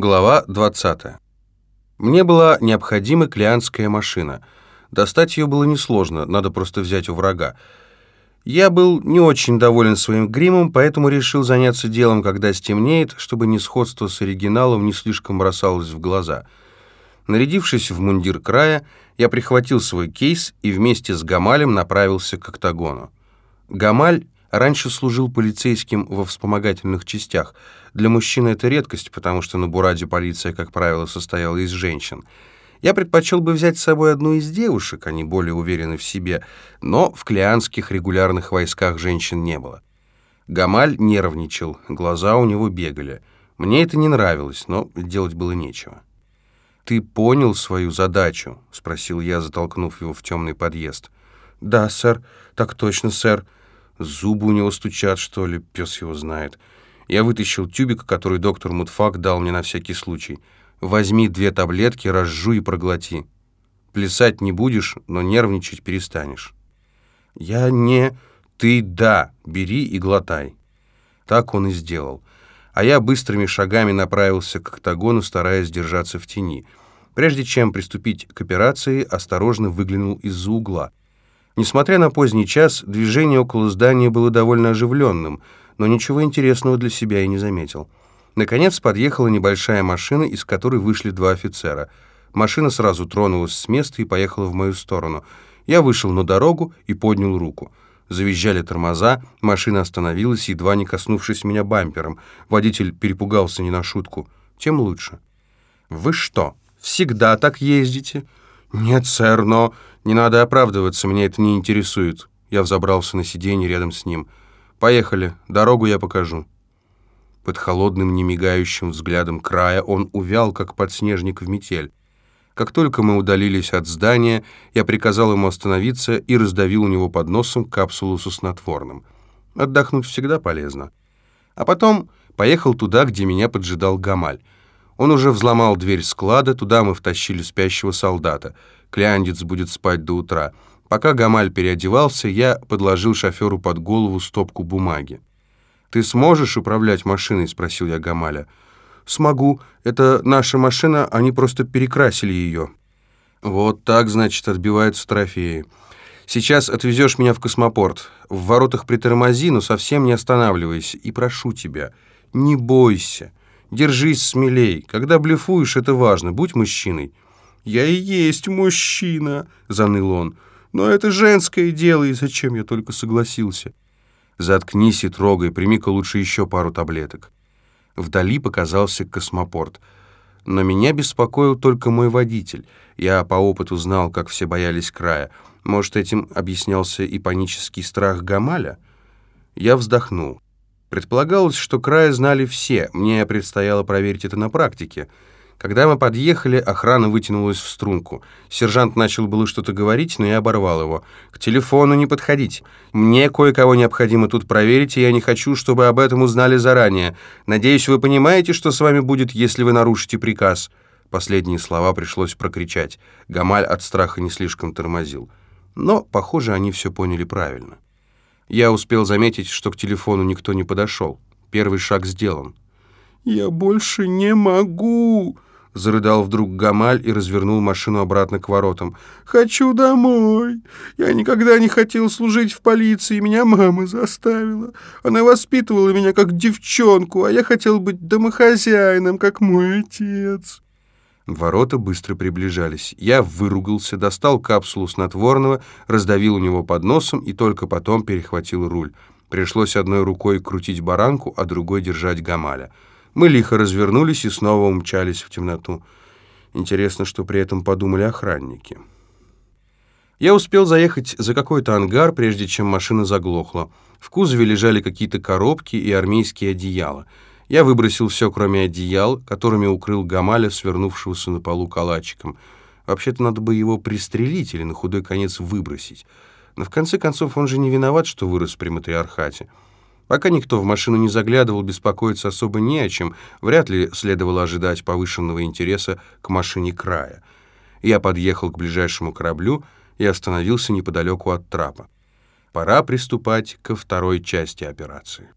Глава 20. Мне была необходима клианская машина. Достать ее было несложно, надо просто взять у врага. Я был не очень доволен своим гримом, поэтому решил заняться делом, когда стемнеет, чтобы несходство с оригиналом не слишком бросалось в глаза. Нарядившись в мундир края, я прихватил свой кейс и вместе с Гамалем направился к октагону. Гамаль раньше служил полицейским во вспомогательных частях. Для мужчины это редкость, потому что на Бураде полиция, как правило, состояла из женщин. Я предпочел бы взять с собой одну из девушек, они более уверены в себе, но в клеанских регулярных войсках женщин не было. Гамаль нервничал, глаза у него бегали. Мне это не нравилось, но делать было нечего. «Ты понял свою задачу?» — спросил я, затолкнув его в темный подъезд. «Да, сэр. Так точно, сэр», Зубы у него стучат, что ли, пес его знает. Я вытащил тюбик, который доктор Мутфак дал мне на всякий случай. Возьми две таблетки, разжуй и проглоти. Плясать не будешь, но нервничать перестанешь. Я не... Ты да, бери и глотай. Так он и сделал. А я быстрыми шагами направился к октагону, стараясь держаться в тени. Прежде чем приступить к операции, осторожно выглянул из-за угла. Несмотря на поздний час, движение около здания было довольно оживленным, но ничего интересного для себя я не заметил. Наконец подъехала небольшая машина, из которой вышли два офицера. Машина сразу тронулась с места и поехала в мою сторону. Я вышел на дорогу и поднял руку. Завизжали тормоза, машина остановилась, едва не коснувшись меня бампером. Водитель перепугался не на шутку. Тем лучше. «Вы что, всегда так ездите?» «Нет, сэр, но...» «Не надо оправдываться, меня это не интересует». Я взобрался на сиденье рядом с ним. «Поехали, дорогу я покажу». Под холодным, немигающим взглядом края он увял, как подснежник в метель. Как только мы удалились от здания, я приказал ему остановиться и раздавил у него под носом капсулу со снотворным. Отдохнуть всегда полезно. А потом поехал туда, где меня поджидал Гамаль. Он уже взломал дверь склада, туда мы втащили спящего солдата. Кляндец будет спать до утра. Пока Гамаль переодевался, я подложил шоферу под голову стопку бумаги. «Ты сможешь управлять машиной?» — спросил я Гамаля. «Смогу. Это наша машина, они просто перекрасили ее». «Вот так, значит, отбиваются трофеи. Сейчас отвезешь меня в космопорт. В воротах притормози, но совсем не останавливайся. И прошу тебя, не бойся». Держись смелей. Когда блефуешь, это важно. Будь мужчиной». «Я и есть мужчина», — заныл он. «Но это женское дело, и зачем я только согласился?» «Заткнись и трогай, прими-ка лучше еще пару таблеток». Вдали показался космопорт. Но меня беспокоил только мой водитель. Я по опыту знал, как все боялись края. Может, этим объяснялся и панический страх Гамаля? Я вздохнул. Предполагалось, что края знали все, мне предстояло проверить это на практике. Когда мы подъехали, охрана вытянулась в струнку. Сержант начал было что-то говорить, но я оборвал его. «К телефону не подходить. Мне кое-кого необходимо тут проверить, и я не хочу, чтобы об этом узнали заранее. Надеюсь, вы понимаете, что с вами будет, если вы нарушите приказ». Последние слова пришлось прокричать. Гамаль от страха не слишком тормозил. Но, похоже, они все поняли правильно. Я успел заметить, что к телефону никто не подошел. Первый шаг сделан. «Я больше не могу!» Зарыдал вдруг Гамаль и развернул машину обратно к воротам. «Хочу домой! Я никогда не хотел служить в полиции, меня мама заставила. Она воспитывала меня как девчонку, а я хотел быть домохозяином, как мой отец». Ворота быстро приближались. Я выругался, достал капсулу снотворного, раздавил у него под носом и только потом перехватил руль. Пришлось одной рукой крутить баранку, а другой держать гамаля. Мы лихо развернулись и снова умчались в темноту. Интересно, что при этом подумали охранники. Я успел заехать за какой-то ангар, прежде чем машина заглохла. В кузове лежали какие-то коробки и армейские одеяла — я выбросил все, кроме одеял, которыми укрыл Гамаля, свернувшегося на полу калачиком. Вообще-то надо бы его пристрелить или на худой конец выбросить. Но в конце концов он же не виноват, что вырос при матриархате. Пока никто в машину не заглядывал, беспокоиться особо не о чем, вряд ли следовало ожидать повышенного интереса к машине края. Я подъехал к ближайшему кораблю и остановился неподалеку от трапа. Пора приступать ко второй части операции.